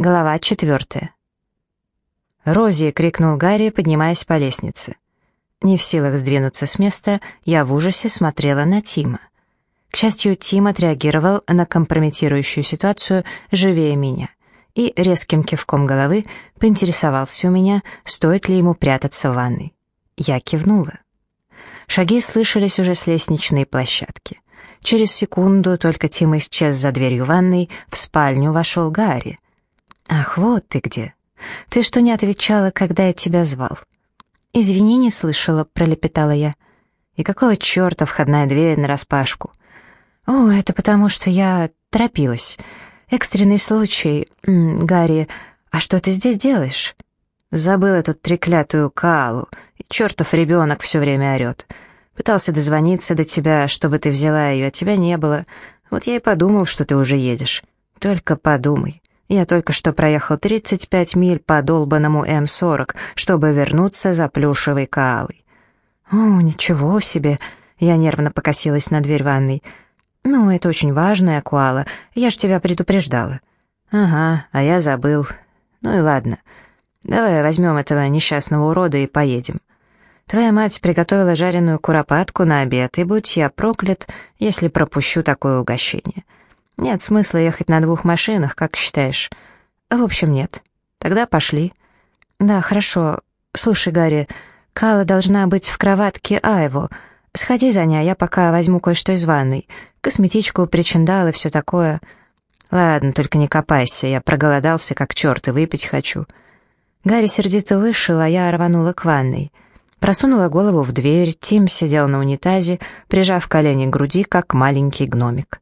Глава четвертая. «Рози!» — крикнул Гарри, поднимаясь по лестнице. Не в силах сдвинуться с места, я в ужасе смотрела на Тима. К счастью, Тим отреагировал на компрометирующую ситуацию живее меня и резким кивком головы поинтересовался у меня, стоит ли ему прятаться в ванной. Я кивнула. Шаги слышались уже с лестничной площадки. Через секунду только Тим исчез за дверью ванной, в спальню вошел Гарри. «Ах, вот ты где! Ты что не отвечала, когда я тебя звал?» «Извини, не слышала», — пролепетала я. «И какого черта входная дверь нараспашку?» «О, это потому, что я торопилась. Экстренный случай. М -м, Гарри, а что ты здесь делаешь?» «Забыл эту треклятую Калу, и чертов ребенок все время орет. Пытался дозвониться до тебя, чтобы ты взяла ее, а тебя не было. Вот я и подумал, что ты уже едешь. Только подумай. Я только что проехал 35 миль по долбанному М-40, чтобы вернуться за плюшевой каалой. «О, ничего себе!» Я нервно покосилась на дверь ванной. «Ну, это очень важная куала. Я ж тебя предупреждала». «Ага, а я забыл. Ну и ладно. Давай возьмем этого несчастного урода и поедем. Твоя мать приготовила жареную куропатку на обед, и будь я проклят, если пропущу такое угощение». Нет смысла ехать на двух машинах, как считаешь? В общем, нет. Тогда пошли. Да, хорошо. Слушай, Гарри, Кала должна быть в кроватке Айву. Сходи за ней, а я пока возьму кое-что из ванной. Косметичку, причиндал и все такое. Ладно, только не копайся, я проголодался как черт и выпить хочу. Гарри сердито вышел, а я рванула к ванной. Просунула голову в дверь, Тим сидел на унитазе, прижав колени к груди, как маленький гномик.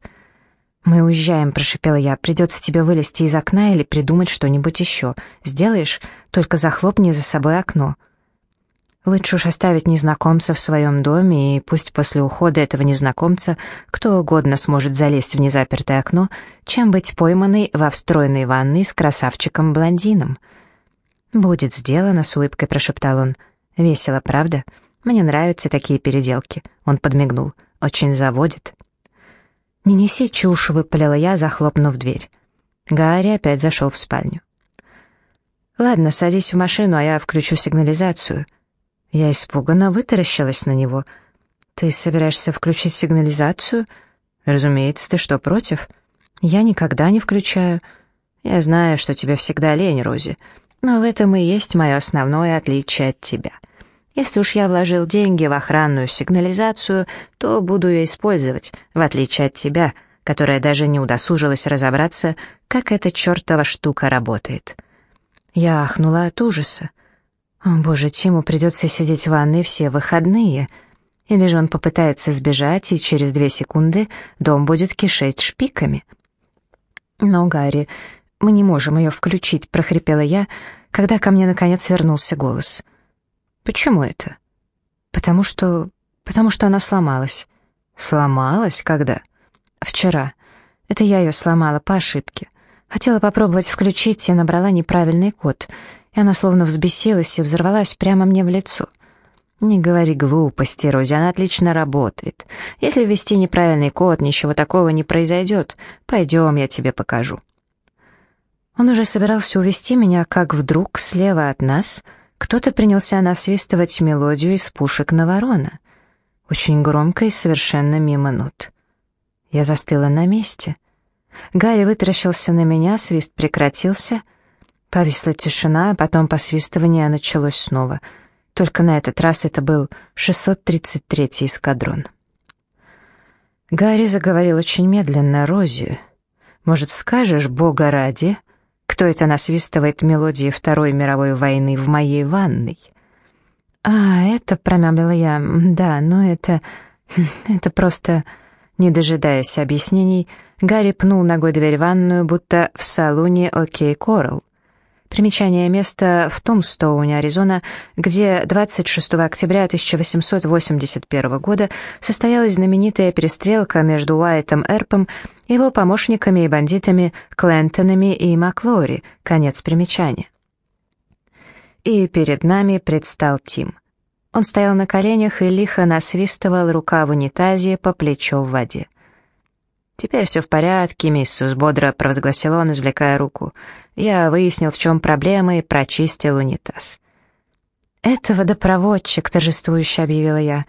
«Мы уезжаем», — прошипела я. «Придется тебе вылезти из окна или придумать что-нибудь еще. Сделаешь? Только захлопни за собой окно». Лучше уж оставить незнакомца в своем доме, и пусть после ухода этого незнакомца кто угодно сможет залезть в незапертое окно, чем быть пойманной во встроенной ванной с красавчиком-блондином. «Будет сделано», — с улыбкой прошептал он. «Весело, правда? Мне нравятся такие переделки». Он подмигнул. «Очень заводит». «Не неси чушь», — выпалила я, захлопнув дверь. Гарри опять зашел в спальню. «Ладно, садись в машину, а я включу сигнализацию». Я испуганно вытаращилась на него. «Ты собираешься включить сигнализацию?» «Разумеется, ты что, против?» «Я никогда не включаю». «Я знаю, что тебе всегда лень, Рози, но в этом и есть мое основное отличие от тебя». Если уж я вложил деньги в охранную сигнализацию, то буду ее использовать, в отличие от тебя, которая даже не удосужилась разобраться, как эта чертова штука работает. Я ахнула от ужаса. О, боже, Тиму придется сидеть в ванной все выходные. Или же он попытается сбежать, и через две секунды дом будет кишеть шпиками. Но, Гарри, мы не можем ее включить, прохрипела я, когда ко мне наконец вернулся голос — «Почему это?» «Потому что... потому что она сломалась». «Сломалась? Когда?» «Вчера. Это я ее сломала по ошибке. Хотела попробовать включить и набрала неправильный код, и она словно взбесилась и взорвалась прямо мне в лицо». «Не говори глупости, Рози, она отлично работает. Если ввести неправильный код, ничего такого не произойдет. Пойдем, я тебе покажу». Он уже собирался увести меня, как вдруг слева от нас кто-то принялся насвистывать мелодию из пушек на ворона. Очень громко и совершенно мимо нот. Я застыла на месте. Гарри вытаращился на меня, свист прекратился. Повисла тишина, а потом посвистывание началось снова. Только на этот раз это был 633-й эскадрон. Гарри заговорил очень медленно, Рози. «Может, скажешь, Бога ради?» Кто это насвистывает мелодии Второй мировой войны в моей ванной? А, это промямлила я. Да, но это... Это просто... Не дожидаясь объяснений, Гарри пнул ногой дверь в ванную, будто в салоне «Окей, Коралл». Примечание места в Томстоуне, Аризона, где 26 октября 1881 года состоялась знаменитая перестрелка между Уайтом Эрпом, его помощниками и бандитами Клентонами и Маклори. Конец примечания. И перед нами предстал Тим. Он стоял на коленях и лихо насвистывал рука в унитазе по плечо в воде. «Теперь все в порядке, миссус», — бодро провозгласил он, извлекая руку. «Я выяснил, в чем проблема, и прочистил унитаз». «Это водопроводчик», — торжествующе объявила я.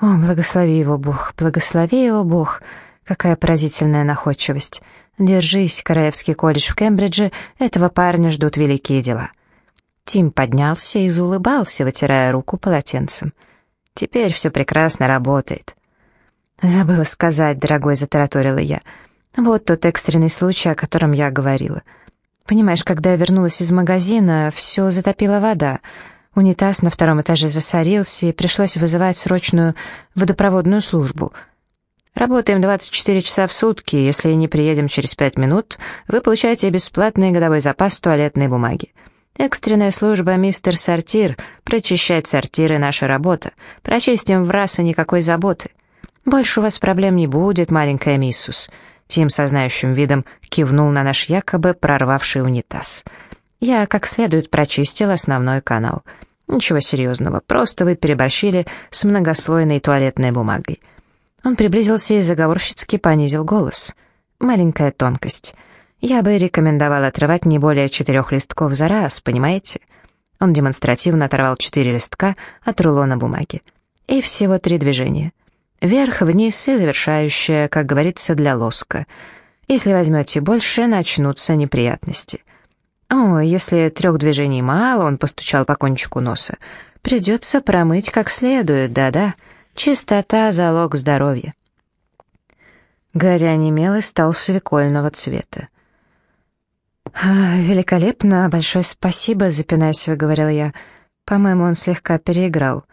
«О, благослови его Бог, благослови его Бог! Какая поразительная находчивость! Держись, Королевский колледж в Кембридже, этого парня ждут великие дела». Тим поднялся и заулыбался, вытирая руку полотенцем. «Теперь все прекрасно работает». «Забыла сказать, дорогой», — затараторила я. «Вот тот экстренный случай, о котором я говорила. Понимаешь, когда я вернулась из магазина, все затопила вода. Унитаз на втором этаже засорился, и пришлось вызывать срочную водопроводную службу. Работаем 24 часа в сутки, если не приедем через 5 минут, вы получаете бесплатный годовой запас туалетной бумаги. Экстренная служба «Мистер Сортир», прочищать сортиры — наша работа. Прочистим в раз и никакой заботы». «Больше у вас проблем не будет, маленькая миссус». Тим со видом кивнул на наш якобы прорвавший унитаз. «Я как следует прочистил основной канал. Ничего серьезного, просто вы переборщили с многослойной туалетной бумагой». Он приблизился и заговорщицки понизил голос. «Маленькая тонкость. Я бы рекомендовал отрывать не более четырех листков за раз, понимаете?» Он демонстративно оторвал четыре листка от рулона бумаги. И всего три движения — Вверх, вниз и завершающая, как говорится, для лоска. Если возьмете больше, начнутся неприятности. О, если трех движений мало, он постучал по кончику носа, придется промыть как следует, да-да. Чистота — залог здоровья. Гарри онемел и стал свекольного цвета. «А, «Великолепно, большое спасибо», — запинаясь, выговорил я. «По-моему, он слегка переиграл».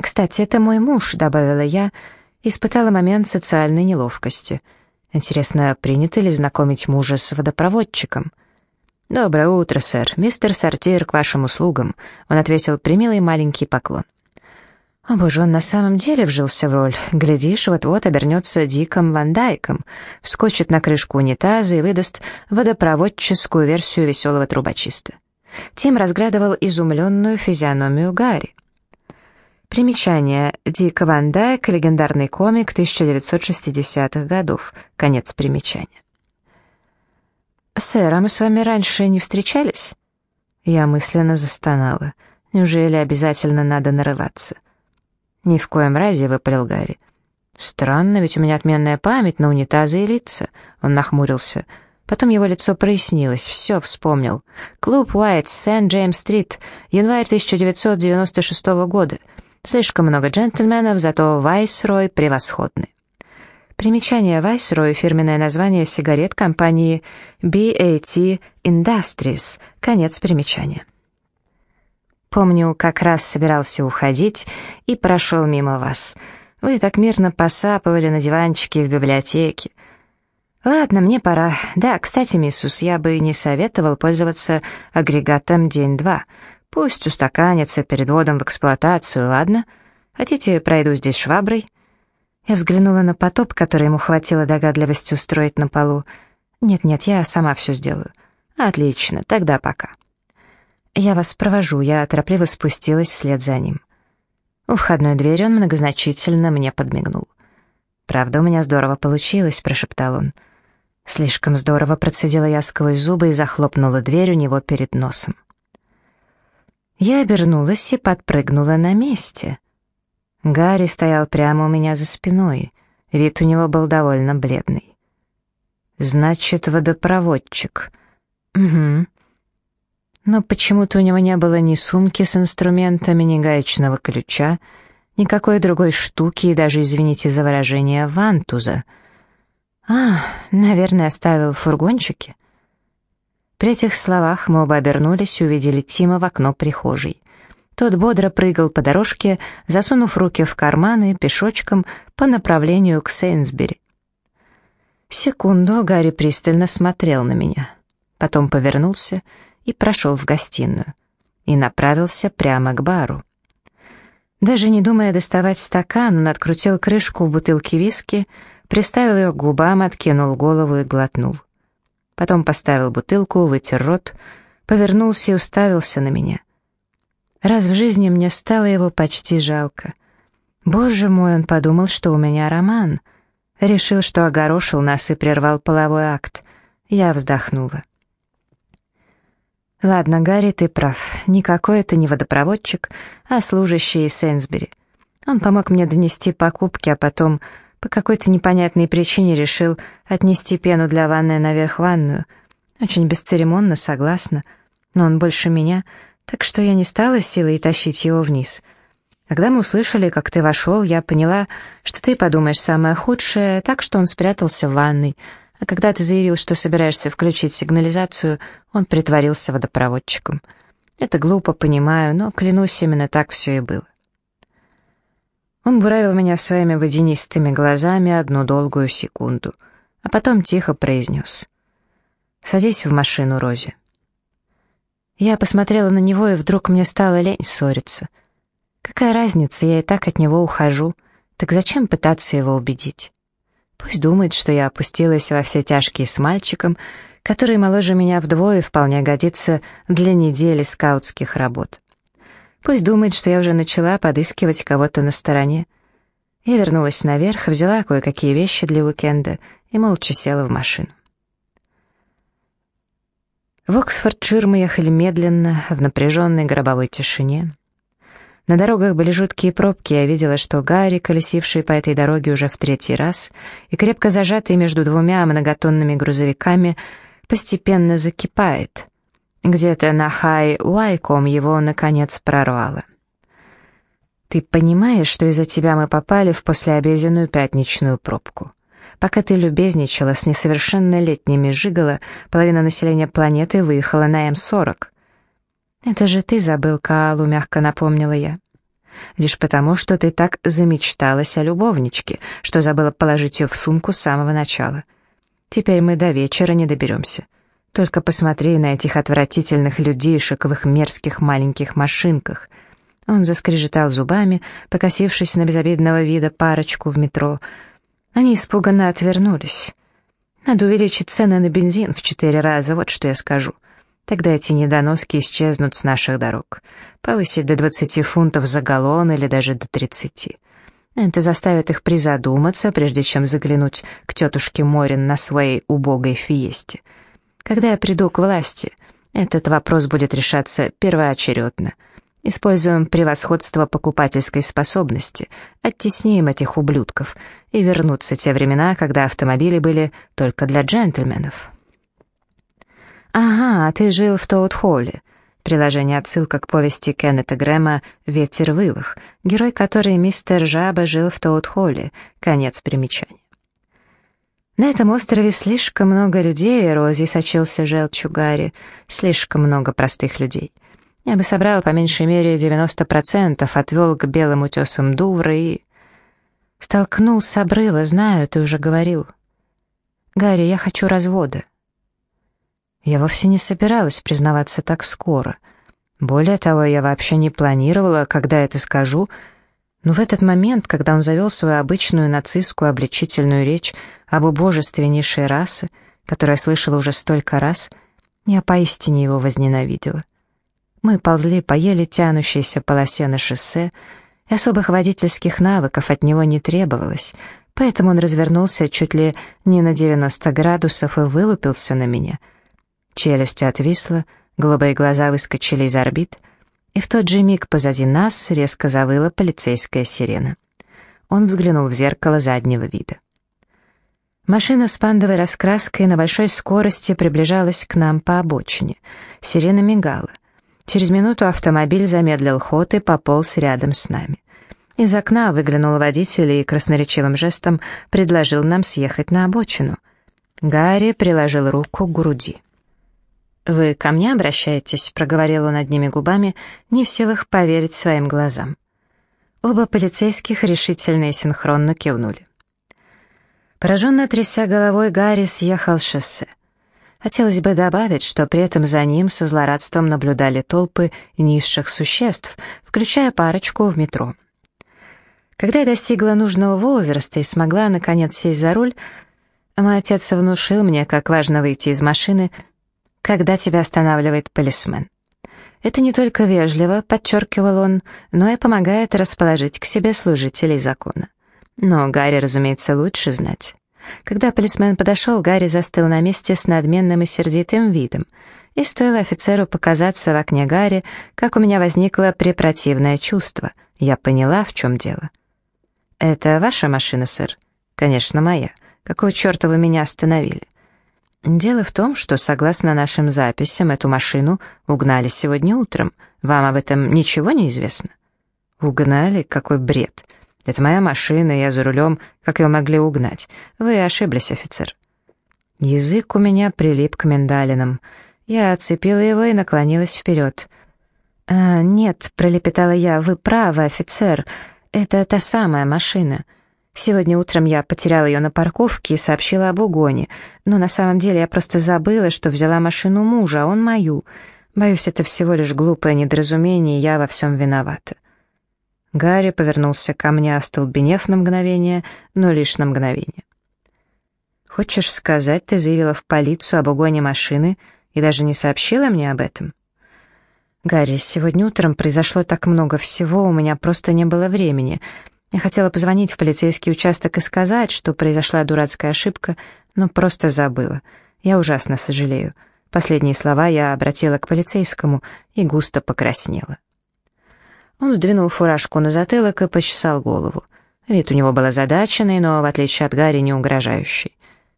«Кстати, это мой муж», — добавила я, испытала момент социальной неловкости. Интересно, принято ли знакомить мужа с водопроводчиком? «Доброе утро, сэр. Мистер Сортир к вашим услугам». Он отвесил примилый маленький поклон. О боже, он на самом деле вжился в роль. Глядишь, вот-вот обернется Диком Ван Дайком, вскочит на крышку унитаза и выдаст водопроводческую версию веселого трубочиста. Тим разглядывал изумленную физиономию Гарри. Примечание. Дик Ван Дайк, легендарный комик 1960-х годов. Конец примечания. «Сэр, а мы с вами раньше не встречались?» Я мысленно застонала. Неужели обязательно надо нарываться? «Ни в коем разе», — выпалил Гарри. «Странно, ведь у меня отменная память на унитазы и лица». Он нахмурился. Потом его лицо прояснилось, все вспомнил. «Клуб Уайт, Сент-Джеймс-стрит, январь 1996 года». Слишком много джентльменов, зато Вайсрой превосходный. Примечание Вайсрой — фирменное название сигарет компании BAT Industries. Конец примечания. Помню, как раз собирался уходить и прошел мимо вас. Вы так мирно посапывали на диванчике в библиотеке. Ладно, мне пора. Да, кстати, миссус, я бы не советовал пользоваться агрегатом день-два — Пусть устаканится перед вводом в эксплуатацию, ладно? Хотите, пройду здесь шваброй?» Я взглянула на потоп, который ему хватило догадливости устроить на полу. «Нет-нет, я сама все сделаю». «Отлично, тогда пока». «Я вас провожу», я торопливо спустилась вслед за ним. У входной двери он многозначительно мне подмигнул. «Правда, у меня здорово получилось», — прошептал он. Слишком здорово процедила я сквозь зубы и захлопнула дверь у него перед носом. Я обернулась и подпрыгнула на месте. Гарри стоял прямо у меня за спиной. Вид у него был довольно бледный. «Значит, водопроводчик». «Угу». Но почему-то у него не было ни сумки с инструментами, ни гаечного ключа, никакой другой штуки и даже, извините за выражение, вантуза. «А, наверное, оставил в фургончике». При этих словах мы оба обернулись и увидели Тима в окно прихожей. Тот бодро прыгал по дорожке, засунув руки в карманы пешочком по направлению к Сейнсбери. Секунду Гарри пристально смотрел на меня. Потом повернулся и прошел в гостиную. И направился прямо к бару. Даже не думая доставать стакан, он открутил крышку в бутылке виски, приставил ее к губам, откинул голову и глотнул. Потом поставил бутылку, вытер рот, повернулся и уставился на меня. Раз в жизни мне стало его почти жалко. Боже мой, он подумал, что у меня роман. Решил, что огорошил нас и прервал половой акт. Я вздохнула. Ладно, Гарри, ты прав. Никакой это не водопроводчик, а служащий Сенсбери. Он помог мне донести покупки, а потом по какой-то непонятной причине решил отнести пену для ванны наверх в ванную. Очень бесцеремонно, согласна, но он больше меня, так что я не стала силой тащить его вниз. Когда мы услышали, как ты вошел, я поняла, что ты подумаешь самое худшее, так что он спрятался в ванной, а когда ты заявил, что собираешься включить сигнализацию, он притворился водопроводчиком. Это глупо, понимаю, но, клянусь, именно так все и было. Он буравил меня своими водянистыми глазами одну долгую секунду, а потом тихо произнес. «Садись в машину, Рози». Я посмотрела на него, и вдруг мне стало лень ссориться. Какая разница, я и так от него ухожу, так зачем пытаться его убедить? Пусть думает, что я опустилась во все тяжкие с мальчиком, который моложе меня вдвое вполне годится для недели скаутских работ. Пусть думает, что я уже начала подыскивать кого-то на стороне. Я вернулась наверх, взяла кое-какие вещи для уикенда и молча села в машину. В Оксфордшир мы ехали медленно, в напряженной гробовой тишине. На дорогах были жуткие пробки, я видела, что Гарри, колесивший по этой дороге уже в третий раз, и крепко зажатый между двумя многотонными грузовиками, постепенно закипает. Где-то на Хай-Уайком его, наконец, прорвало. «Ты понимаешь, что из-за тебя мы попали в послеобеденную пятничную пробку?» Пока ты любезничала с несовершеннолетними жигала, половина населения планеты выехала на М-40. «Это же ты забыл Каалу», — мягко напомнила я. «Лишь потому, что ты так замечталась о любовничке, что забыла положить ее в сумку с самого начала. Теперь мы до вечера не доберемся. Только посмотри на этих отвратительных людишек в их мерзких маленьких машинках». Он заскрежетал зубами, покосившись на безобидного вида парочку в метро. Они испуганно отвернулись. «Надо увеличить цены на бензин в четыре раза, вот что я скажу. Тогда эти недоноски исчезнут с наших дорог. Повысить до 20 фунтов за галлон или даже до 30. Это заставит их призадуматься, прежде чем заглянуть к тетушке Морин на своей убогой фиесте. Когда я приду к власти, этот вопрос будет решаться первоочередно. Используем превосходство покупательской способности, оттесним этих ублюдков, и вернутся те времена, когда автомобили были только для джентльменов. «Ага, ты жил в Тоут-Холле». Приложение отсылка к повести Кеннета Грэма «Ветер вывах», герой которой мистер Жаба жил в Тоут-Холле. Конец примечания. На этом острове слишком много людей, Рози сочился желчью Гарри, слишком много простых людей. Я бы собрал по меньшей мере 90%, отвел к белым утесам Дувра и... Столкнул с обрыва, знаю, ты уже говорил. Гарри, я хочу развода. Я вовсе не собиралась признаваться так скоро. Более того, я вообще не планировала, когда это скажу, но в этот момент, когда он завел свою обычную нацистскую обличительную речь об убожественнейшей расы, которую я слышала уже столько раз, я поистине его возненавидела. Мы ползли по еле тянущейся полосе на шоссе, и особых водительских навыков от него не требовалось, поэтому он развернулся чуть ли не на 90 градусов и вылупился на меня — Челюсть отвисла, голубые глаза выскочили из орбит, и в тот же миг позади нас резко завыла полицейская сирена. Он взглянул в зеркало заднего вида. Машина с пандовой раскраской на большой скорости приближалась к нам по обочине. Сирена мигала. Через минуту автомобиль замедлил ход и пополз рядом с нами. Из окна выглянул водитель и красноречивым жестом предложил нам съехать на обочину. Гарри приложил руку к груди. «Вы ко мне обращаетесь?» — проговорил он одними губами, не в силах поверить своим глазам. Оба полицейских решительно и синхронно кивнули. Пораженно тряся головой, Гарри съехал с шоссе. Хотелось бы добавить, что при этом за ним со злорадством наблюдали толпы низших существ, включая парочку в метро. Когда я достигла нужного возраста и смогла, наконец, сесть за руль, мой отец внушил мне, как важно выйти из машины когда тебя останавливает полисмен. Это не только вежливо, подчеркивал он, но и помогает расположить к себе служителей закона. Но Гарри, разумеется, лучше знать. Когда полисмен подошел, Гарри застыл на месте с надменным и сердитым видом. И стоило офицеру показаться в окне Гарри, как у меня возникло препротивное чувство. Я поняла, в чем дело. «Это ваша машина, сэр?» «Конечно, моя. Какого черта вы меня остановили?» «Дело в том, что, согласно нашим записям, эту машину угнали сегодня утром. Вам об этом ничего не известно?» «Угнали? Какой бред! Это моя машина, я за рулем. Как ее могли угнать? Вы ошиблись, офицер». Язык у меня прилип к миндалинам. Я отцепила его и наклонилась вперед. «А, «Нет», — пролепетала я, — «вы правы, офицер. Это та самая машина. Сегодня утром я потеряла ее на парковке и сообщила об угоне, но на самом деле я просто забыла, что взяла машину мужа, а он мою. Боюсь, это всего лишь глупое недоразумение, и я во всем виновата». Гарри повернулся ко мне, остолбенев на мгновение, но лишь на мгновение. «Хочешь сказать, ты заявила в полицию об угоне машины и даже не сообщила мне об этом?» «Гарри, сегодня утром произошло так много всего, у меня просто не было времени. Я хотела позвонить в полицейский участок и сказать, что произошла дурацкая ошибка, но просто забыла. Я ужасно сожалею. Последние слова я обратила к полицейскому и густо покраснела». Он сдвинул фуражку на затылок и почесал голову. Вид у него был озадаченный, но, в отличие от Гарри, не угрожающий.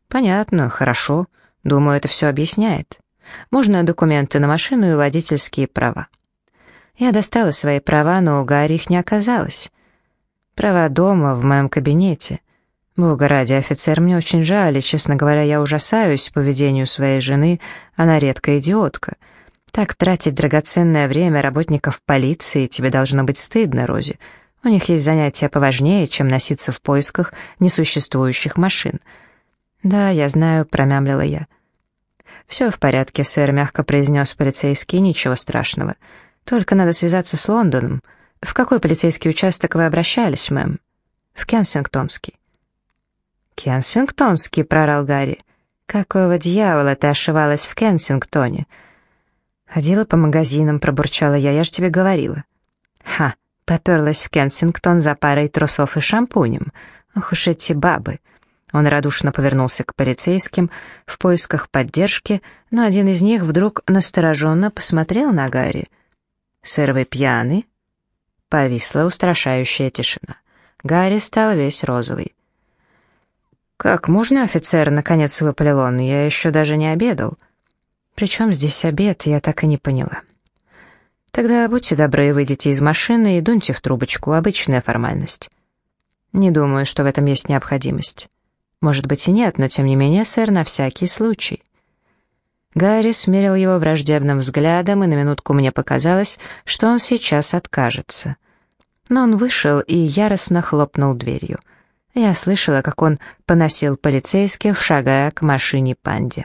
«Понятно, хорошо. Думаю, это все объясняет». Можно документы на машину и водительские права. Я достала свои права, но у Гарри их не оказалось. Права дома, в моем кабинете. Бога ради, офицер, мне очень жаль, и, честно говоря, я ужасаюсь поведению своей жены, она редкая идиотка. Так тратить драгоценное время работников полиции тебе должно быть стыдно, Рози. У них есть занятия поважнее, чем носиться в поисках несуществующих машин. «Да, я знаю», — промямлила я. «Все в порядке, сэр», — мягко произнес полицейский, «ничего страшного. Только надо связаться с Лондоном. В какой полицейский участок вы обращались, мэм?» «В Кенсингтонский». «Кенсингтонский», — прорал Гарри. «Какого дьявола ты ошивалась в Кенсингтоне?» «Ходила по магазинам», — пробурчала я, — «я ж тебе говорила». «Ха, поперлась в Кенсингтон за парой трусов и шампунем. Ох уж эти бабы!» Он радушно повернулся к полицейским в поисках поддержки, но один из них вдруг настороженно посмотрел на Гарри. «Сэр, вы пьяны?» Повисла устрашающая тишина. Гарри стал весь розовый. «Как можно, офицер?» — наконец выпалил он. «Я еще даже не обедал». «Причем здесь обед?» Я так и не поняла. «Тогда будьте добры, выйдите из машины и дуньте в трубочку. Обычная формальность». «Не думаю, что в этом есть необходимость». Может быть и нет, но тем не менее, сэр, на всякий случай. Гарри смерил его враждебным взглядом, и на минутку мне показалось, что он сейчас откажется. Но он вышел и яростно хлопнул дверью. Я слышала, как он поносил полицейских, шагая к машине панде.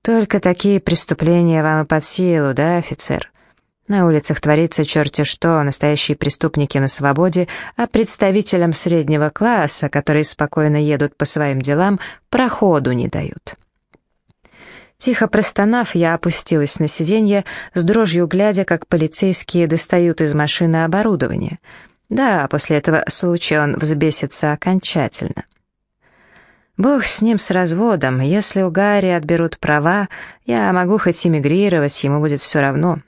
«Только такие преступления вам и под силу, да, офицер?» На улицах творится черти что, настоящие преступники на свободе, а представителям среднего класса, которые спокойно едут по своим делам, проходу не дают. Тихо простонав, я опустилась на сиденье, с дрожью глядя, как полицейские достают из машины оборудование. Да, после этого случая он взбесится окончательно. Бог с ним с разводом, если у Гарри отберут права, я могу хоть эмигрировать, ему будет все равно.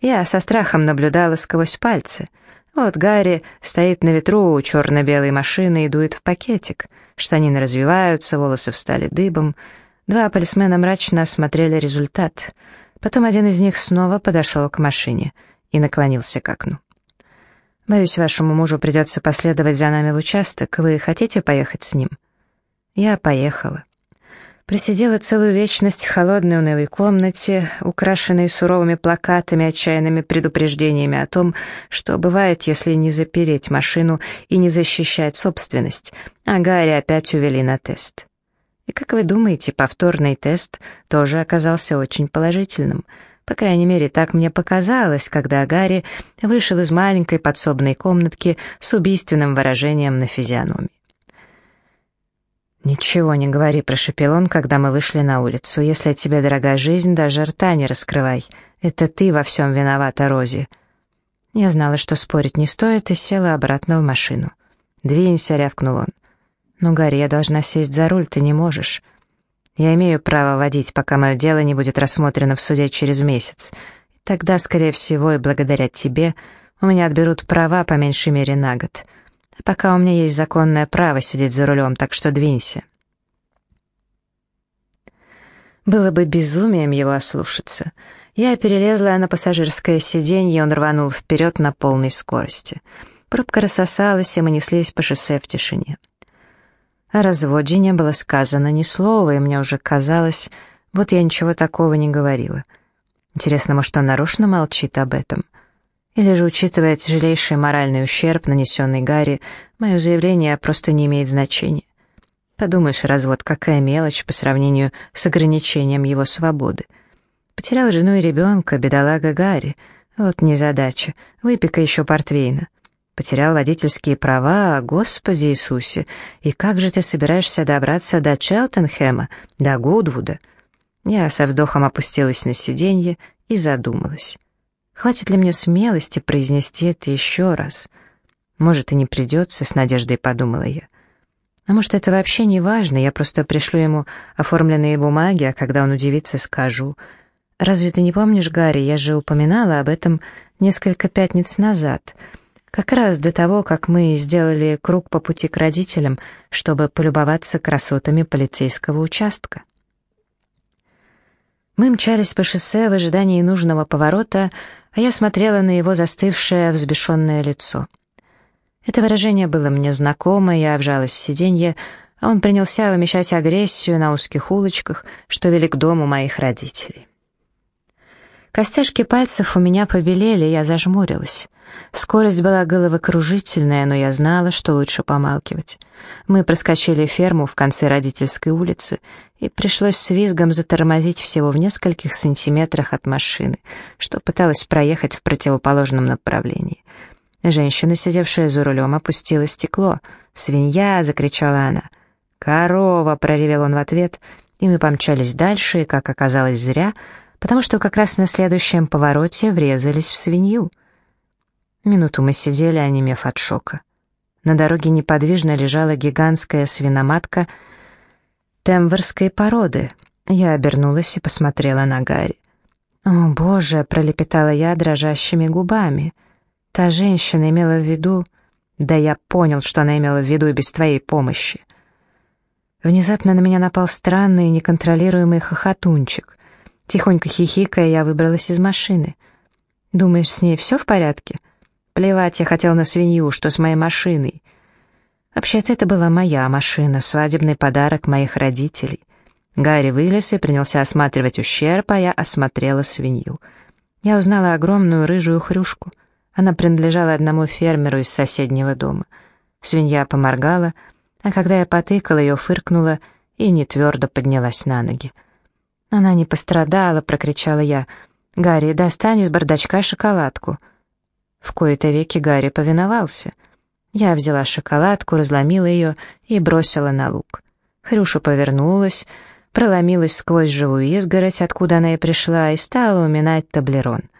Я со страхом наблюдала сквозь пальцы. Вот Гарри стоит на ветру у черно-белой машины и дует в пакетик. Штанины развиваются, волосы встали дыбом. Два полисмена мрачно осмотрели результат. Потом один из них снова подошел к машине и наклонился к окну. «Боюсь, вашему мужу придется последовать за нами в участок. Вы хотите поехать с ним?» Я поехала. Просидела целую вечность в холодной унылой комнате, украшенной суровыми плакатами, отчаянными предупреждениями о том, что бывает, если не запереть машину и не защищать собственность, а Гарри опять увели на тест. И как вы думаете, повторный тест тоже оказался очень положительным. По крайней мере, так мне показалось, когда Гарри вышел из маленькой подсобной комнатки с убийственным выражением на физиономии. «Ничего не говори», — прошепел он, когда мы вышли на улицу. «Если тебе дорога жизнь, даже рта не раскрывай. Это ты во всем виновата, Рози». Я знала, что спорить не стоит, и села обратно в машину. «Двинься», — рявкнул он. «Ну, Гарри, я должна сесть за руль, ты не можешь. Я имею право водить, пока мое дело не будет рассмотрено в суде через месяц. И тогда, скорее всего, и благодаря тебе, у меня отберут права по меньшей мере на год. А пока у меня есть законное право сидеть за рулем, так что двинься». Было бы безумием его ослушаться. Я перелезла на пассажирское сиденье, он рванул вперед на полной скорости. Пробка рассосалась, и мы неслись по шоссе в тишине. О разводе не было сказано ни слова, и мне уже казалось, вот я ничего такого не говорила. Интересно, может, он нарочно молчит об этом? Или же, учитывая тяжелейший моральный ущерб, нанесенный Гарри, мое заявление просто не имеет значения? Подумаешь, развод какая мелочь по сравнению с ограничением его свободы. Потерял жену и ребенка, бедолага Гарри. Вот незадача. Выпей-ка еще портвейна. Потерял водительские права, Господи Иисусе. И как же ты собираешься добраться до Челтенхэма, до Гудвуда? Я со вздохом опустилась на сиденье и задумалась. Хватит ли мне смелости произнести это еще раз? Может, и не придется, с надеждой подумала я. А может, это вообще не важно, я просто пришлю ему оформленные бумаги, а когда он удивится, скажу. Разве ты не помнишь, Гарри, я же упоминала об этом несколько пятниц назад, как раз до того, как мы сделали круг по пути к родителям, чтобы полюбоваться красотами полицейского участка. Мы мчались по шоссе в ожидании нужного поворота, а я смотрела на его застывшее, взбешенное лицо. Это выражение было мне знакомо, я обжалась в сиденье, а он принялся вымещать агрессию на узких улочках, что вели к дому моих родителей. Костяшки пальцев у меня побелели, я зажмурилась. Скорость была головокружительная, но я знала, что лучше помалкивать. Мы проскочили ферму в конце родительской улицы, и пришлось с визгом затормозить всего в нескольких сантиметрах от машины, что пыталась проехать в противоположном направлении — Женщина, сидевшая за рулем, опустила стекло. «Свинья!» — закричала она. «Корова!» — проревел он в ответ, и мы помчались дальше, и, как оказалось, зря, потому что как раз на следующем повороте врезались в свинью. Минуту мы сидели, онемев от шока. На дороге неподвижно лежала гигантская свиноматка темверской породы. Я обернулась и посмотрела на Гарри. «О, Боже!» — пролепетала я дрожащими губами — Та женщина имела в виду... Да я понял, что она имела в виду и без твоей помощи. Внезапно на меня напал странный, неконтролируемый хохотунчик. Тихонько хихикая, я выбралась из машины. «Думаешь, с ней все в порядке?» «Плевать я хотел на свинью, что с моей машиной». Вообще-то это была моя машина, свадебный подарок моих родителей. Гарри вылез и принялся осматривать ущерб, а я осмотрела свинью. Я узнала огромную рыжую хрюшку — она принадлежала одному фермеру из соседнего дома. Свинья поморгала, а когда я потыкала ее, фыркнула и не твердо поднялась на ноги. «Она не пострадала», — прокричала я. «Гарри, достань из бардачка шоколадку». В кои-то веки Гарри повиновался. Я взяла шоколадку, разломила ее и бросила на луг. Хрюша повернулась, проломилась сквозь живую изгородь, откуда она и пришла, и стала уминать таблерон —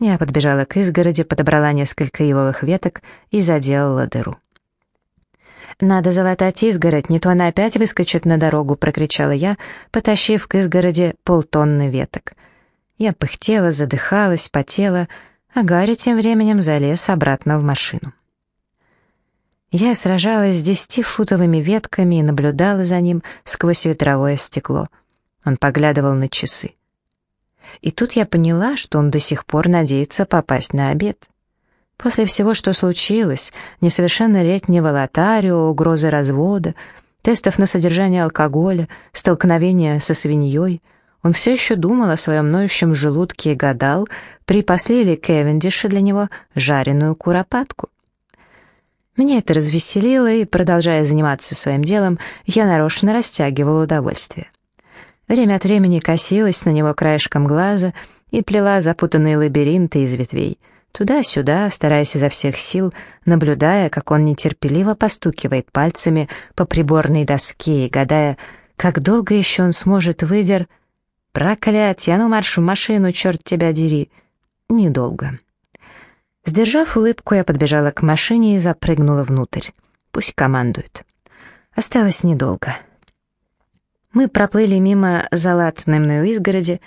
я подбежала к изгороди, подобрала несколько ивовых веток и заделала дыру. «Надо залатать изгородь, не то она опять выскочит на дорогу», — прокричала я, потащив к изгороди полтонны веток. Я пыхтела, задыхалась, потела, а Гарри тем временем залез обратно в машину. Я сражалась с десятифутовыми ветками и наблюдала за ним сквозь ветровое стекло. Он поглядывал на часы. И тут я поняла, что он до сих пор надеется попасть на обед. После всего, что случилось, несовершеннолетнего лотарио, угрозы развода, тестов на содержание алкоголя, столкновения со свиньей, он все еще думал о своем ноющем желудке и гадал, припасли ли Кевиндиши для него жареную куропатку. Меня это развеселило, и, продолжая заниматься своим делом, я нарочно растягивала удовольствие. Время от времени косилась на него краешком глаза и плела запутанные лабиринты из ветвей, туда-сюда, стараясь изо всех сил, наблюдая, как он нетерпеливо постукивает пальцами по приборной доске и гадая, как долго еще он сможет выдер... «Проклятье! А ну марш в машину, черт тебя дери!» «Недолго». Сдержав улыбку, я подбежала к машине и запрыгнула внутрь. Пусть командует. Осталось недолго. Мы проплыли мимо залатанной мною изгороди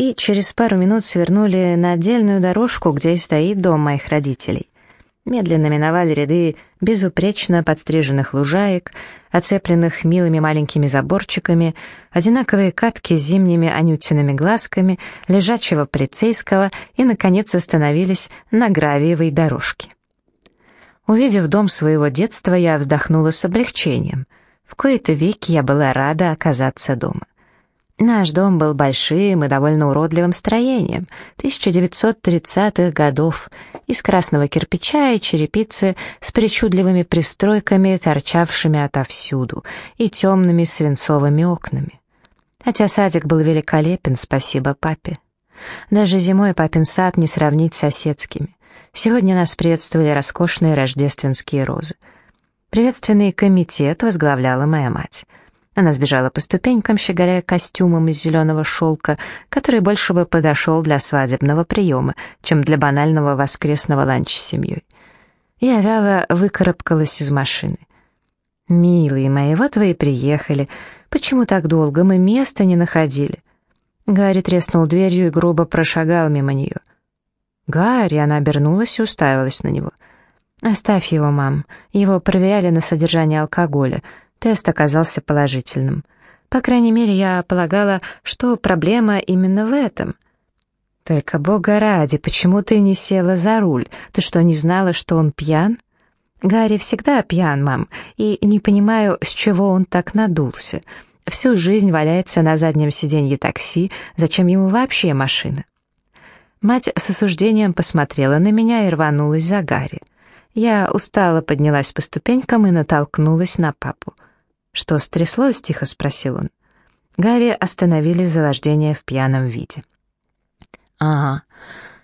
и через пару минут свернули на отдельную дорожку, где и стоит дом моих родителей. Медленно миновали ряды безупречно подстриженных лужаек, оцепленных милыми маленькими заборчиками, одинаковые катки с зимними анютиными глазками, лежачего полицейского и, наконец, остановились на гравиевой дорожке. Увидев дом своего детства, я вздохнула с облегчением. В кои-то веки я была рада оказаться дома. Наш дом был большим и довольно уродливым строением 1930-х годов, из красного кирпича и черепицы с причудливыми пристройками, торчавшими отовсюду, и темными свинцовыми окнами. Хотя садик был великолепен, спасибо папе. Даже зимой папин сад не сравнить с соседскими. Сегодня нас приветствовали роскошные рождественские розы. Приветственный комитет возглавляла моя мать — она сбежала по ступенькам, щеголяя костюмом из зеленого шелка, который больше бы подошел для свадебного приема, чем для банального воскресного ланча с семьей. Я вяло выкарабкалась из машины. «Милые мои, вот вы и приехали. Почему так долго? Мы места не находили». Гарри треснул дверью и грубо прошагал мимо нее. «Гарри!» — она обернулась и уставилась на него. «Оставь его, мам. Его проверяли на содержание алкоголя. Тест оказался положительным. По крайней мере, я полагала, что проблема именно в этом. Только, бога ради, почему ты не села за руль? Ты что, не знала, что он пьян? Гарри всегда пьян, мам, и не понимаю, с чего он так надулся. Всю жизнь валяется на заднем сиденье такси, зачем ему вообще машина? Мать с осуждением посмотрела на меня и рванулась за Гарри. Я устало поднялась по ступенькам и натолкнулась на папу. «Что стряслось?» — тихо спросил он. Гарри остановили за вождение в пьяном виде. «Ага.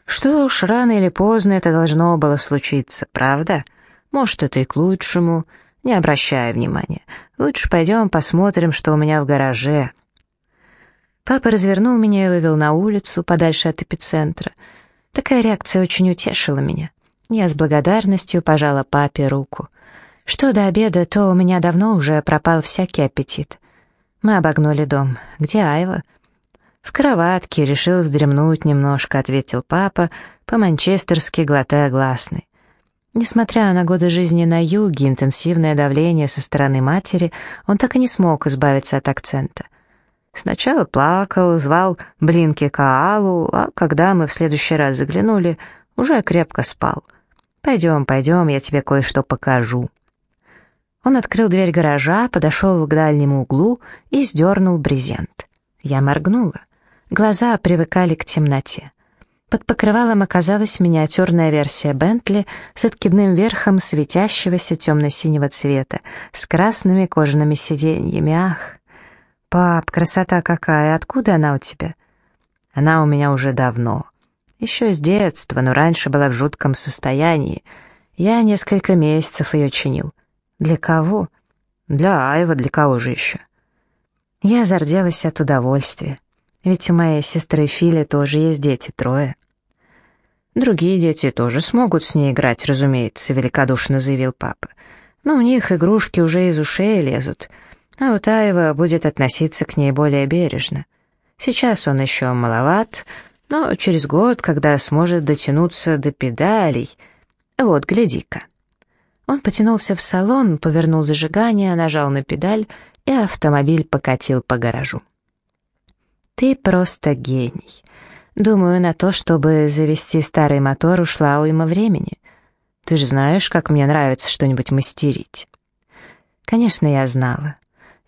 Что уж, рано или поздно это должно было случиться, правда? Может, это и к лучшему. Не обращай внимания. Лучше пойдем посмотрим, что у меня в гараже». Папа развернул меня и вывел на улицу, подальше от эпицентра. Такая реакция очень утешила меня. Я с благодарностью пожала папе руку. Что до обеда, то у меня давно уже пропал всякий аппетит. Мы обогнули дом. Где Айва? В кроватке, решил вздремнуть немножко, ответил папа, по-манчестерски глотая гласный. Несмотря на годы жизни на юге, интенсивное давление со стороны матери, он так и не смог избавиться от акцента. Сначала плакал, звал Блинки Каалу, а когда мы в следующий раз заглянули, уже крепко спал. «Пойдем, пойдем, я тебе кое-что покажу». Он открыл дверь гаража, подошел к дальнему углу и сдернул брезент. Я моргнула. Глаза привыкали к темноте. Под покрывалом оказалась миниатюрная версия Бентли с откидным верхом светящегося темно-синего цвета, с красными кожаными сиденьями. Ах! «Пап, красота какая! Откуда она у тебя?» «Она у меня уже давно. Еще с детства, но раньше была в жутком состоянии. Я несколько месяцев ее чинил. Для кого? Для Айва, для кого же еще? Я зарделась от удовольствия. Ведь у моей сестры Фили тоже есть дети, трое. Другие дети тоже смогут с ней играть, разумеется, великодушно заявил папа. Но у них игрушки уже из ушей лезут, а вот Айва будет относиться к ней более бережно. Сейчас он еще маловат, но через год, когда сможет дотянуться до педалей... Вот, гляди-ка. Он потянулся в салон, повернул зажигание, нажал на педаль, и автомобиль покатил по гаражу. «Ты просто гений. Думаю, на то, чтобы завести старый мотор, ушла уйма времени. Ты же знаешь, как мне нравится что-нибудь мастерить». Конечно, я знала.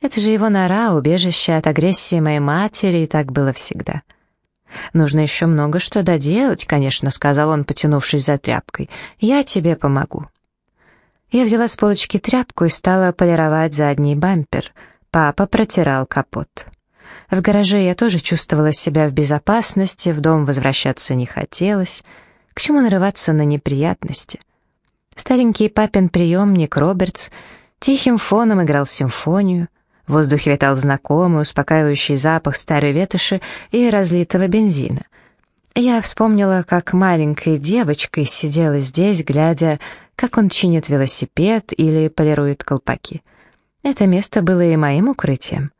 Это же его нора, убежище от агрессии моей матери, и так было всегда. «Нужно еще много что доделать, конечно», — сказал он, потянувшись за тряпкой. «Я тебе помогу». Я взяла с полочки тряпку и стала полировать задний бампер. Папа протирал капот. В гараже я тоже чувствовала себя в безопасности, в дом возвращаться не хотелось. К чему нарываться на неприятности? Старенький папин приемник Робертс тихим фоном играл симфонию. В воздухе витал знакомый, успокаивающий запах старой ветоши и разлитого бензина. Я вспомнила, как маленькой девочкой сидела здесь, глядя, как он чинит велосипед или полирует колпаки. Это место было и моим укрытием.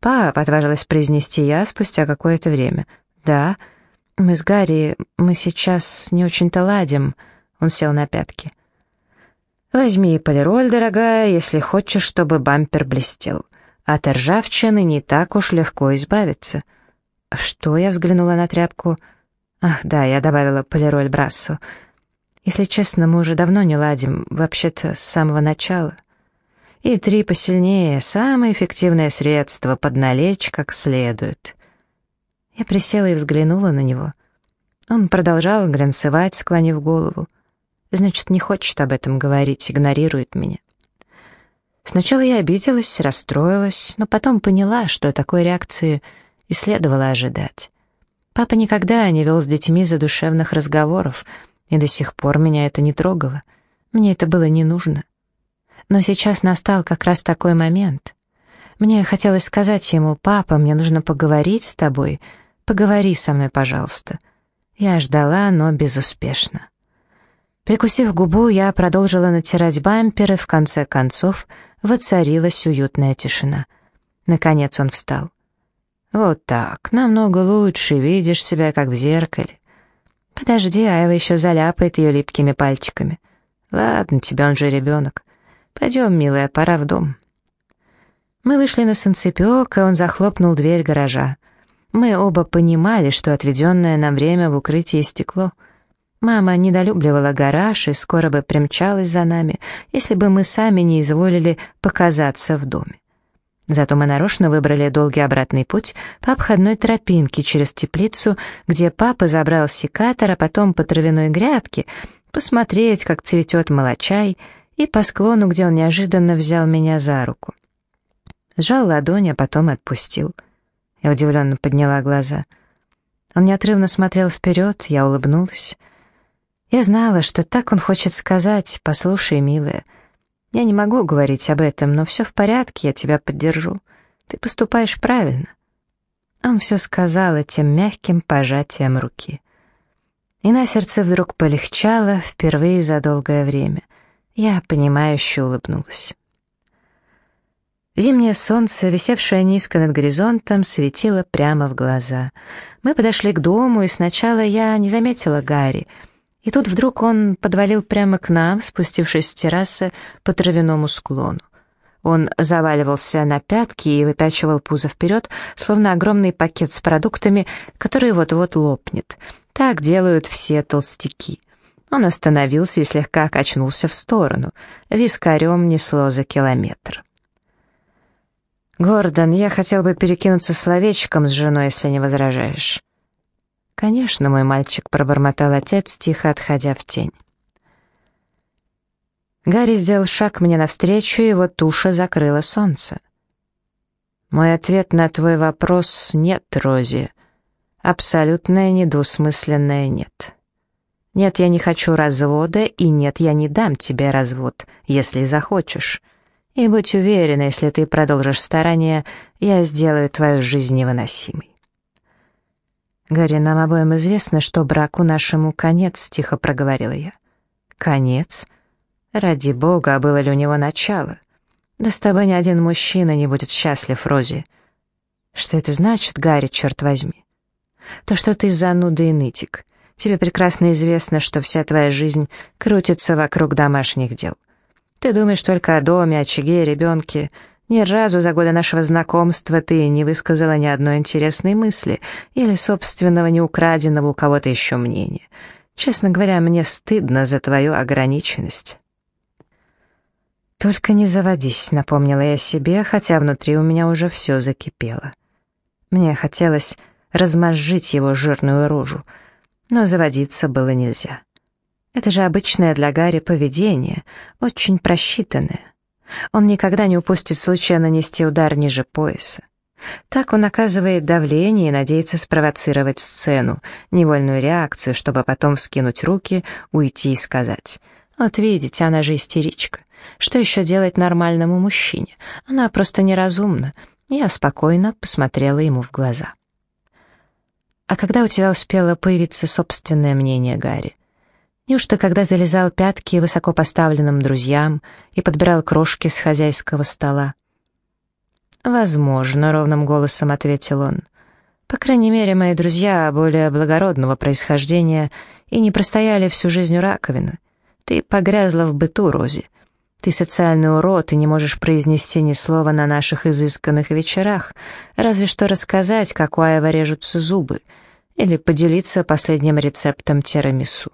«Пап», — отважилась произнести я спустя какое-то время. «Да, мы с Гарри, мы сейчас не очень-то ладим», — он сел на пятки. «Возьми полироль, дорогая, если хочешь, чтобы бампер блестел. От ржавчины не так уж легко избавиться». «Что?» — я взглянула на тряпку. «Ах, да, я добавила полироль Брассу. Если честно, мы уже давно не ладим, вообще-то с самого начала». И три посильнее — самое эффективное средство подналечь как следует. Я присела и взглянула на него. Он продолжал глянцевать, склонив голову. Значит, не хочет об этом говорить, игнорирует меня. Сначала я обиделась, расстроилась, но потом поняла, что такой реакции и следовало ожидать. Папа никогда не вел с детьми задушевных разговоров, и до сих пор меня это не трогало. Мне это было не нужно. Но сейчас настал как раз такой момент. Мне хотелось сказать ему, «Папа, мне нужно поговорить с тобой. Поговори со мной, пожалуйста». Я ждала, но безуспешно. Прикусив губу, я продолжила натирать бамперы, в конце концов воцарилась уютная тишина. Наконец он встал. «Вот так, намного лучше, видишь себя, как в зеркале». «Подожди, Айва еще заляпает ее липкими пальчиками». «Ладно, тебе он же ребенок. «Пойдем, милая, пора в дом». Мы вышли на санцепёк, и он захлопнул дверь гаража. Мы оба понимали, что отведенное нам время в укрытии стекло. Мама недолюбливала гараж и скоро бы примчалась за нами, если бы мы сами не изволили показаться в доме. Зато мы нарочно выбрали долгий обратный путь по обходной тропинке через теплицу, где папа забрал секатор, а потом по травяной грядке, посмотреть, как цветет молочай — и по склону, где он неожиданно взял меня за руку. Сжал ладонь, а потом отпустил. Я удивленно подняла глаза. Он неотрывно смотрел вперед, я улыбнулась. Я знала, что так он хочет сказать, «Послушай, милая, я не могу говорить об этом, но все в порядке, я тебя поддержу. Ты поступаешь правильно». Он все сказал этим мягким пожатием руки. И на сердце вдруг полегчало впервые за долгое время. Я, понимающе улыбнулась. Зимнее солнце, висевшее низко над горизонтом, светило прямо в глаза. Мы подошли к дому, и сначала я не заметила Гарри. И тут вдруг он подвалил прямо к нам, спустившись с террасы по травяному склону. Он заваливался на пятки и выпячивал пузо вперед, словно огромный пакет с продуктами, который вот-вот лопнет. Так делают все толстяки. Он остановился и слегка качнулся в сторону. Вискарем несло за километр. «Гордон, я хотел бы перекинуться словечком с женой, если не возражаешь». «Конечно, мой мальчик», — пробормотал отец, тихо отходя в тень. Гарри сделал шаг мне навстречу, и его туша закрыла солнце. «Мой ответ на твой вопрос — нет, Рози. Абсолютное недвусмысленное нет». Нет, я не хочу развода, и нет, я не дам тебе развод, если захочешь. И будь уверена, если ты продолжишь старания, я сделаю твою жизнь невыносимой. Гарри, нам обоим известно, что браку нашему конец, тихо проговорила я. Конец? Ради бога, а было ли у него начало? Да с тобой ни один мужчина не будет счастлив, Рози. Что это значит, Гарри, черт возьми? То, что ты зануда и нытик. Тебе прекрасно известно, что вся твоя жизнь крутится вокруг домашних дел. Ты думаешь только о доме, очаге, ребенке. Ни разу за годы нашего знакомства ты не высказала ни одной интересной мысли или собственного неукраденного у кого-то еще мнения. Честно говоря, мне стыдно за твою ограниченность. «Только не заводись», — напомнила я себе, хотя внутри у меня уже все закипело. Мне хотелось размозжить его жирную рожу — но заводиться было нельзя. Это же обычное для Гарри поведение, очень просчитанное. Он никогда не упустит случая нанести удар ниже пояса. Так он оказывает давление и надеется спровоцировать сцену, невольную реакцию, чтобы потом вскинуть руки, уйти и сказать «Вот видите, она же истеричка. Что еще делать нормальному мужчине? Она просто неразумна». Я спокойно посмотрела ему в глаза. А когда у тебя успело появиться собственное мнение, Гарри? Неужто когда ты лизал пятки высокопоставленным друзьям и подбирал крошки с хозяйского стола? «Возможно», — ровным голосом ответил он. «По крайней мере, мои друзья более благородного происхождения и не простояли всю жизнь у раковины. Ты погрязла в быту, Рози. Ты социальный урод и не можешь произнести ни слова на наших изысканных вечерах, разве что рассказать, как у Аева режутся зубы, или поделиться последним рецептом тирамису.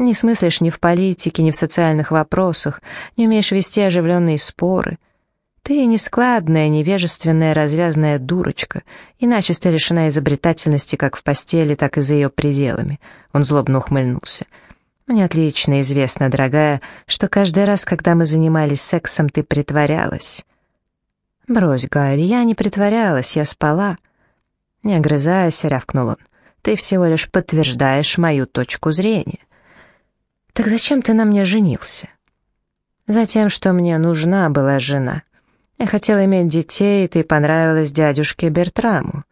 Не смыслишь ни в политике, ни в социальных вопросах, не умеешь вести оживленные споры — ты нескладная, невежественная, развязная дурочка, иначе ты лишена изобретательности как в постели, так и за ее пределами. Он злобно ухмыльнулся. Мне отлично известно, дорогая, что каждый раз, когда мы занимались сексом, ты притворялась. Брось, Гайли, я не притворялась, я спала. Не огрызайся, рявкнул он. Ты всего лишь подтверждаешь мою точку зрения. Так зачем ты на мне женился? Затем, что мне нужна была жена. Я хотела иметь детей, и ты понравилась дядюшке Бертраму.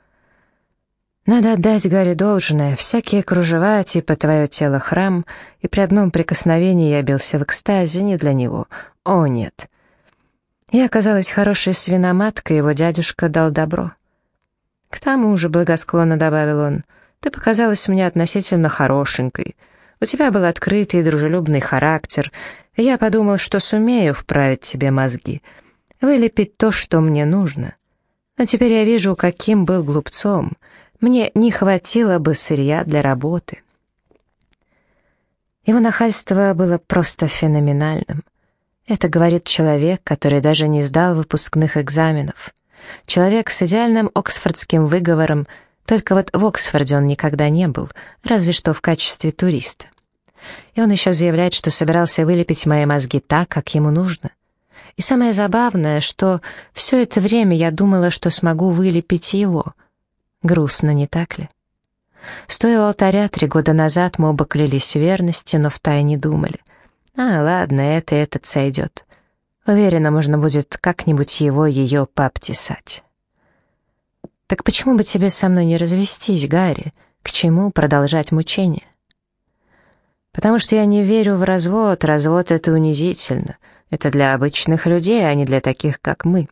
Надо отдать Гарри должное, всякие кружева, типа «Твое тело — храм», и при одном прикосновении я бился в экстазе не для него. О, нет. Я оказалась хорошей свиноматкой, его дядюшка дал добро. К тому же, благосклонно добавил он, ты показалась мне относительно хорошенькой. У тебя был открытый и дружелюбный характер, я подумал, что сумею вправить тебе мозги — вылепить то, что мне нужно. Но теперь я вижу, каким был глупцом. Мне не хватило бы сырья для работы. Его нахальство было просто феноменальным. Это говорит человек, который даже не сдал выпускных экзаменов. Человек с идеальным оксфордским выговором, только вот в Оксфорде он никогда не был, разве что в качестве туриста. И он еще заявляет, что собирался вылепить мои мозги так, как ему нужно. И самое забавное, что все это время я думала, что смогу вылепить его. Грустно, не так ли? Стоя у алтаря три года назад, мы оба клялись верности, но втайне думали. А, ладно, это этот сойдет. Уверена, можно будет как-нибудь его ее пообтесать. Так почему бы тебе со мной не развестись, Гарри? К чему продолжать мучения? Потому что я не верю в развод, развод — это унизительно — это для обычных людей, а не для таких, как мы.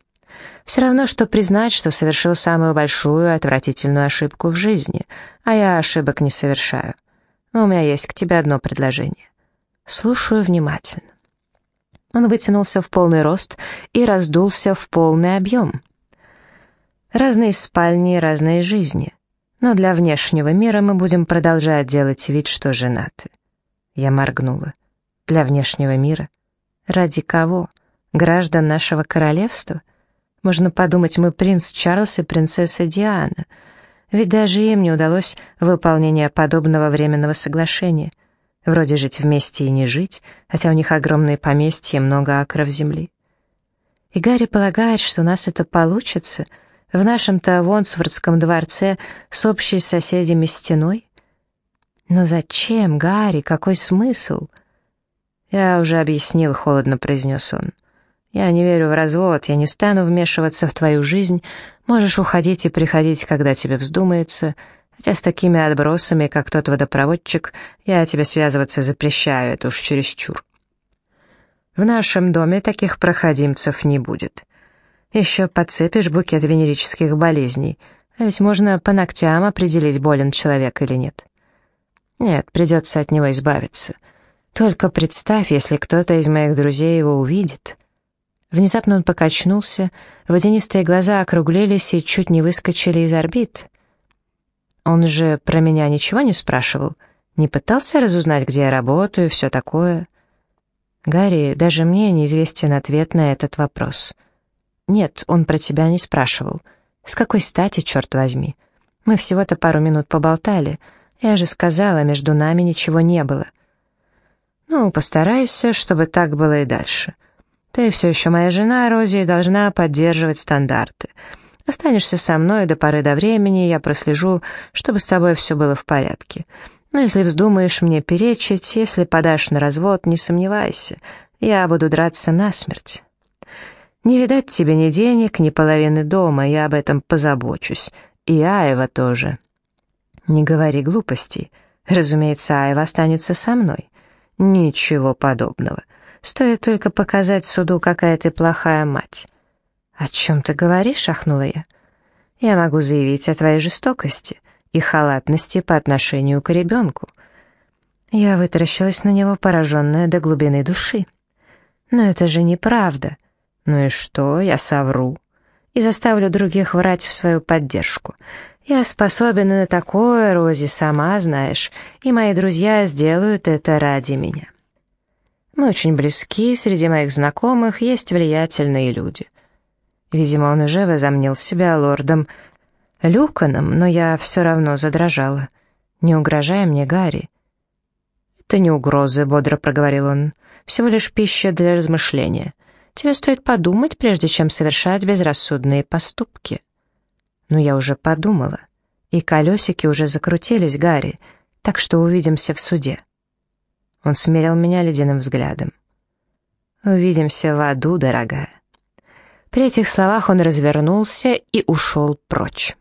Все равно, что признать, что совершил самую большую отвратительную ошибку в жизни, а я ошибок не совершаю. Но у меня есть к тебе одно предложение. Слушаю внимательно. Он вытянулся в полный рост и раздулся в полный объем. Разные спальни, разные жизни. Но для внешнего мира мы будем продолжать делать вид, что женаты. Я моргнула. Для внешнего мира? Ради кого? Граждан нашего королевства? Можно подумать, мы принц Чарльз и принцесса Диана. Ведь даже им не удалось выполнение подобного временного соглашения. Вроде жить вместе и не жить, хотя у них огромные поместья и много акров земли. И Гарри полагает, что у нас это получится в нашем-то Вонсфордском дворце с общей соседями стеной. Но зачем, Гарри, какой смысл — «Я уже объяснил», — холодно произнес он. «Я не верю в развод, я не стану вмешиваться в твою жизнь. Можешь уходить и приходить, когда тебе вздумается, хотя с такими отбросами, как тот водопроводчик, я тебе связываться запрещаю, это уж чересчур. В нашем доме таких проходимцев не будет. Еще подцепишь букет венерических болезней, а ведь можно по ногтям определить, болен человек или нет. Нет, придется от него избавиться». Только представь, если кто-то из моих друзей его увидит. Внезапно он покачнулся, водянистые глаза округлились и чуть не выскочили из орбит. Он же про меня ничего не спрашивал, не пытался разузнать, где я работаю, все такое. Гарри, даже мне неизвестен ответ на этот вопрос. Нет, он про тебя не спрашивал. С какой стати, черт возьми? Мы всего-то пару минут поболтали. Я же сказала, между нами ничего не было. «Ну, постарайся, чтобы так было и дальше. Ты все еще моя жена, Рози, и должна поддерживать стандарты. Останешься со мной до поры до времени, я прослежу, чтобы с тобой все было в порядке. Но если вздумаешь мне перечить, если подашь на развод, не сомневайся, я буду драться насмерть. Не видать тебе ни денег, ни половины дома, я об этом позабочусь. И Аева тоже». «Не говори глупостей. Разумеется, Айва останется со мной. Ничего подобного. Стоит только показать суду, какая ты плохая мать». «О чем ты говоришь?» — ахнула я. «Я могу заявить о твоей жестокости и халатности по отношению к ребенку». Я вытаращилась на него, пораженная до глубины души. «Но это же неправда. Ну и что, я совру и заставлю других врать в свою поддержку. Я способен на такое, Рози, сама знаешь, и мои друзья сделают это ради меня. Мы очень близки, среди моих знакомых есть влиятельные люди. Видимо, он уже возомнил себя лордом Люканом, но я все равно задрожала. «Не угрожай мне, Гарри». «Это не угрозы», — бодро проговорил он, — «всего лишь пища для размышления». Тебе стоит подумать, прежде чем совершать безрассудные поступки. Но я уже подумала, и колесики уже закрутились, Гарри, так что увидимся в суде. Он смерил меня ледяным взглядом. «Увидимся в аду, дорогая». При этих словах он развернулся и ушел прочь.